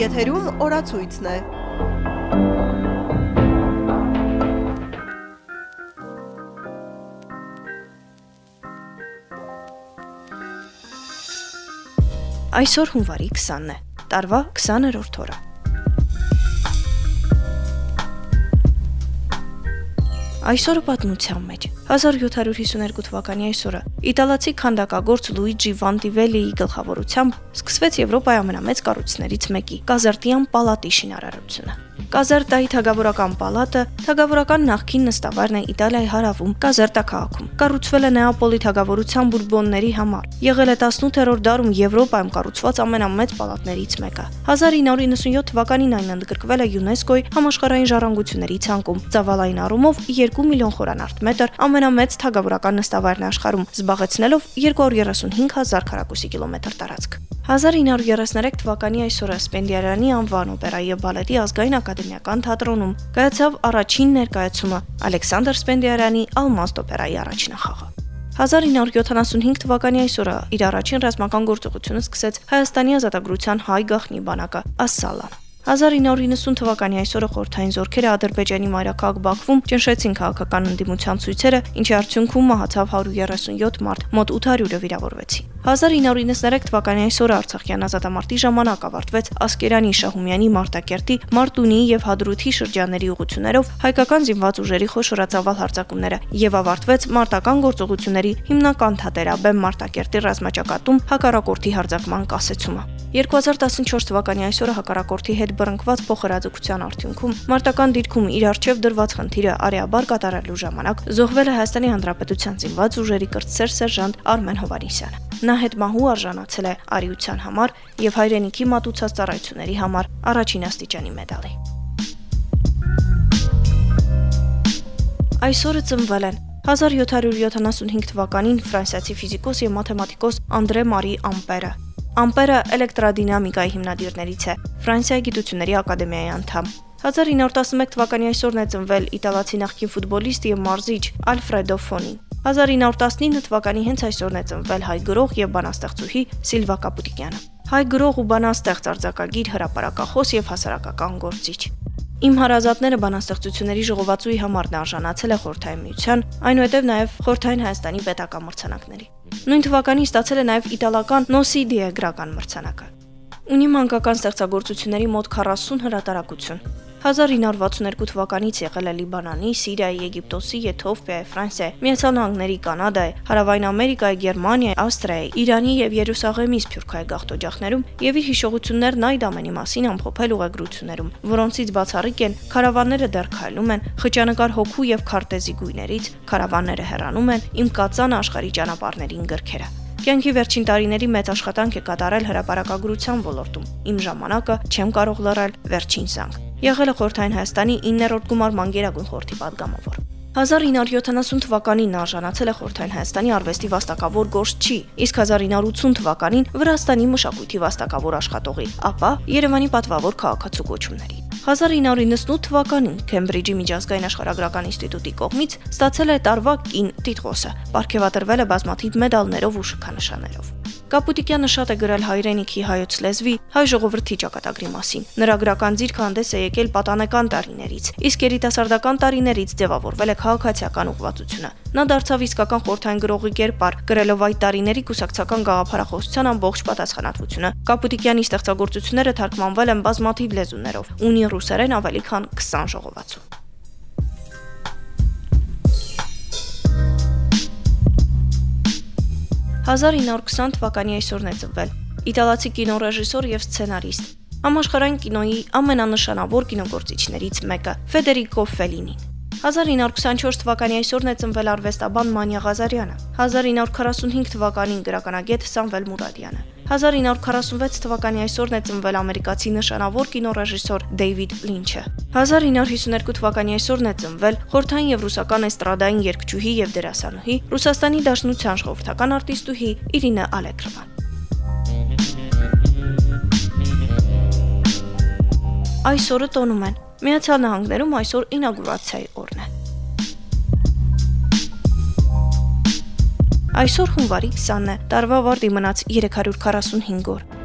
Եթերում օրացույցն է։ Այսօր հունվարի 20-ն է։ Տարվա 20-րդ օրը։ Այսօրը պատմության մեջ. 1752 թվականի այսօրը. իտալացի քանդակագործ Լուիջի Վանտիվելիի գլխավորությամբ սկսվեց Եվրոպայի ամենամեծ կառույցներից մեկի՝ Կազարտյան պալատի շինարարությունը։ Կազերտայի թագավորական պալատը թագավորական նախկին նստավարն է Իտալիայի հարավում Կազերտա քաղաքում։ Կառուցվել է Նեապոլի թագավորության բուրբոնների համար։ Եղել է 18-րդ դարում Եվրոպայում կառուցված ամենամեծ պալատներից մեկը։ 1997 թվականին այն ընդգրկվել է ՅՈՒՆԵՍԿՕ-ի համաշխարհային ժառանգությունների ցանկում։ Ծավալային առումով 2 միլիոն խորանարդ մետր ամենամեծ թագավորական նստավարն աշխարհում, զբաղեցնելով 235000 քառակուսի կիլոմետր տարածք։ 1933 թվականի այսօրը Սպենդիարյանի անվան օպերայի եւ բալետի ազգային ակադեմիական թատրոնում կայացավ առաջին ներկայացումը Ալեքսանդր Սպենդիարյանի Ալմաստ օպերայի առաջնախաղը։ 1975 թվականի այսօրը իր առաջին ռազմական գործողությունը սկսեց Հայաստանի ազատագրության հայ գաղտնի բանակը Ասսալան։ 1990 թվականի այսօրը խորթային զորքերը Ադրբեջանի մայրաքաղաք Բաքվում ճնշեցին քաղաքական ընդդիմության ցույցերը, ինչի արդյունքում մահացավ 137 մարդ, մոտ 800-ը վիրավորվեցին։ 1993 թվականի այսօրը Արցախյան ազատամարտի ժամանակ ավարտվեց Ասկերանի Շահումյանի Մարտակերտի, Մարտունի եւ Հադրութի շրջանների ուղություններով հայկական զինված ուժերի խոշորացավալ հարձակումները եւ ավարտվեց մարտական գործողությունների հիմնական թատերաբեմ Մարտակերտի ռազմաճակատում հակառակորդի հարձակման կասեցումը։ 2014 թվականի այսօրը հակառակորդի հետ բռնկված փոխհրաձգության արդյունքում մարտական դիրքում իր արչև դրված խնդիրը արիաբար կատարելու ժամանակ զոհվել է Հայաստանի Հանրապետության զինված ուժերի կրտսեր սերժանտ Արմեն Հովանիսյանը։ Նա հետմահու արժանացել է արիության համար եւ հայրենիքի մատուցած ծառայությունների համար առաջին աստիճանի մեդալի։ Այսօրը ծնվել են 1775 թվականին ֆրանսիացի ֆիզիկոս եւ մաթեմատիկոս Անդրե Մարի Ամպերը, Ամպերը էլեկտրադինամիկայի հիմնադիրներից է, Ֆրանսիայի գիտությունների ակադեմիայի անդամ։ 1911 թվականի այսօրն է ծնվել իտալացի նախկին ֆուտբոլիստ եւ մարզիչ Ալֆրեդո Ֆոնին։ 1919 թվականի հենց այսօրն է ծնվել հայ գրող եւ բանաստեղծուհի Սիլվա Կապուտիկյանը։ Հայ գրող ու բանաստեղծ արձակագիր, հրապարակախոս եւ հասարակական գործիչ։ Իմ հարազատները բանաստեղծությունների ժողովածուի համար արժանացել է Խորթային միության, այնուհետև նաև Խորթային Հայաստանի պետական մրցանակների։ Նույն թվականին ստացել է նաև իտալական Նոսիդիե գրական մրցանակը։ Ունի մանկական ստեղծագործությունների մոտ 40 հրատարակություն։ 1962 թվականից եղել է Լիբանանի, Սիրիայի, Եգիպտոսի, Եթովպիայի, Ֆրանսիայի, Միացյալ Նահանգների, Կանադայի, Հարավային Ամերիկայի, Գերմանիայի, Ավստրիայի, Իրանի եւ Երուսաղեմի Սփյուռքայի գաղթօջախներում եւ իր հիշողություններն այդ ամենի մասին ամփոփել ուղեգրություններում, որոնցից բացառիկ են քարավանները դեռ քայլում են, խճանկար հոգու եւ քարտեզի գույներից, քարավանները հեռանում են, իմ կածանը աշխարհի ճանապարհներին գրքերը։ Կյանքի վերջին տարիների մեծ աշխատանք է կատարել հրապարակագրության ոլորտում։ Իմ ժամանակը չեմ կարող լռել վերջին զանգ։ Եղել է Խորթային Հայաստանի 9-րդ գումար մանգերագույն խորհրդի падգամավոր։ 1970 թվականին նա արժանացել է Խորթային Հայաստանի արվեստի վաստակավոր գործչի, իսկ 1980 թվականին Վրաստանի մշակույթի վաստակավոր աշխատողի, ապա Երևանի պատվավոր քաղաքացու կոչումների։ 1998 թվականին Քեմբրիջի միջազգային աշխարհագրական ինստիտուտի կողմից ստացել է տարվա կին տիտղոսը։ Պարգևատրվել է բազմաթիվ մեդալներով ու շքանշաններով։ Կապուտիկյանը շատ է գրել հայրենիքի հայոց լեզվի, հայ ժողովրդի ճակատագրի մասին։ Նրա գրական ձիրքը հանդես է եկել պատանեկան տարիներից, իսկ երիտասարդական տարիներից ձևավորվել է քաղաքացիական ուղղվածությունը։ Նա դարձավ իսկական խորթային գրողի կերպար, գրելով այդ տարիների կուսակցական գաղափարախոսության ամբողջ պատասխանատվությունը։ Կապուտիկյանի ստեղծագործությունները թարգմանվել են բազմաթիվ լեզուներով, ունի ռուսերեն ավելի քան 20 ժողովածու։ 1920 թվականի այսօրն է ծնվել։ Իտալացի կինոռեժիսոր եւ սցենարիստ։ Համաշխարհային կինոյի ամենանշանավոր կինոգործիչներից մեկը Ֆեդերիկո Ֆելինին։ 1924 թվականի այսօրն է ծնվել արվեստաբան Մանյա Ղազարյանը։ 1945 թվականին գրականագետ Սամվել Մուրադյանը։ 1946 թվականի այսօրն է ծնվել ամերիկացի նշանավոր կինոռեժիսոր Դեյվիդ Լինչը։ 1952 թվականի այսօրն է ծնվել խորթային եւ ռուսական էստրադային երգչուհի եւ դերասանուհի, Ռուսաստանի Դաշնության ժողովրդական արտիստուհի Իրինա Ալեքրովան։ Այսօրը տոնում են։ Միացյալ Նահանգներում այսօր ինագուրացիայի օրն է։ Այսօր հունվարի 20-ն է, տարվա վարտի մնաց 345 օր։